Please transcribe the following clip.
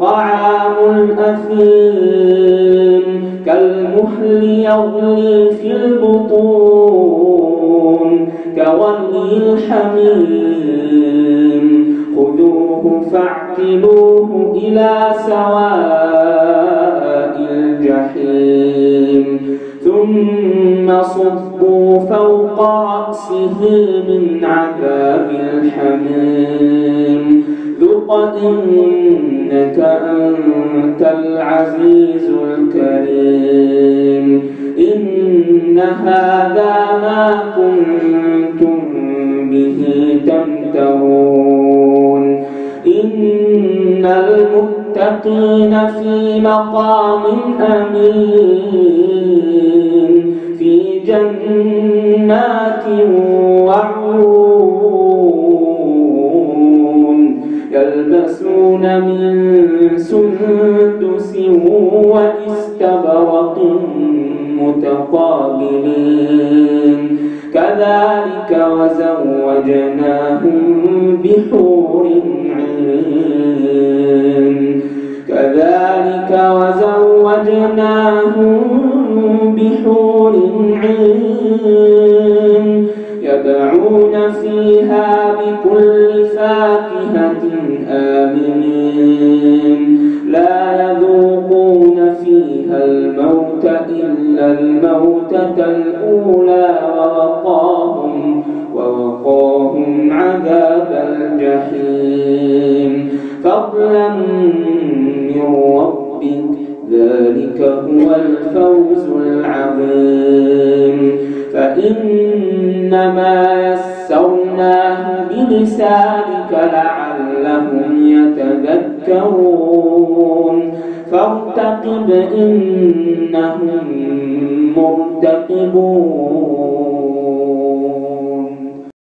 طعام الأثيم كالمهل يغلي في البطون كغلي الحميم خذوه فاعتلوه إلى سواء الجحيم ثم صبوا فوق رأسه من عذاب الحميم ذق إنك أنت العزيز الكريم. إن هذا ما كنتم به تمترون. إن المتقين في مقام أمين. في جنات يلبسون من سندس وإستبرق متقابلين. كذلك وزوجناهم بحور عين. كذلك وزوجناهم بحور عين. إلا الموتة الأولى ووقاهم ووقاهم عذاب الجحيم فضلا من ربك ذلك هو الفوز العظيم فإنما يسرناه بلسانك لعلهم يتذكرون فارتقب إنهم مرتقبون.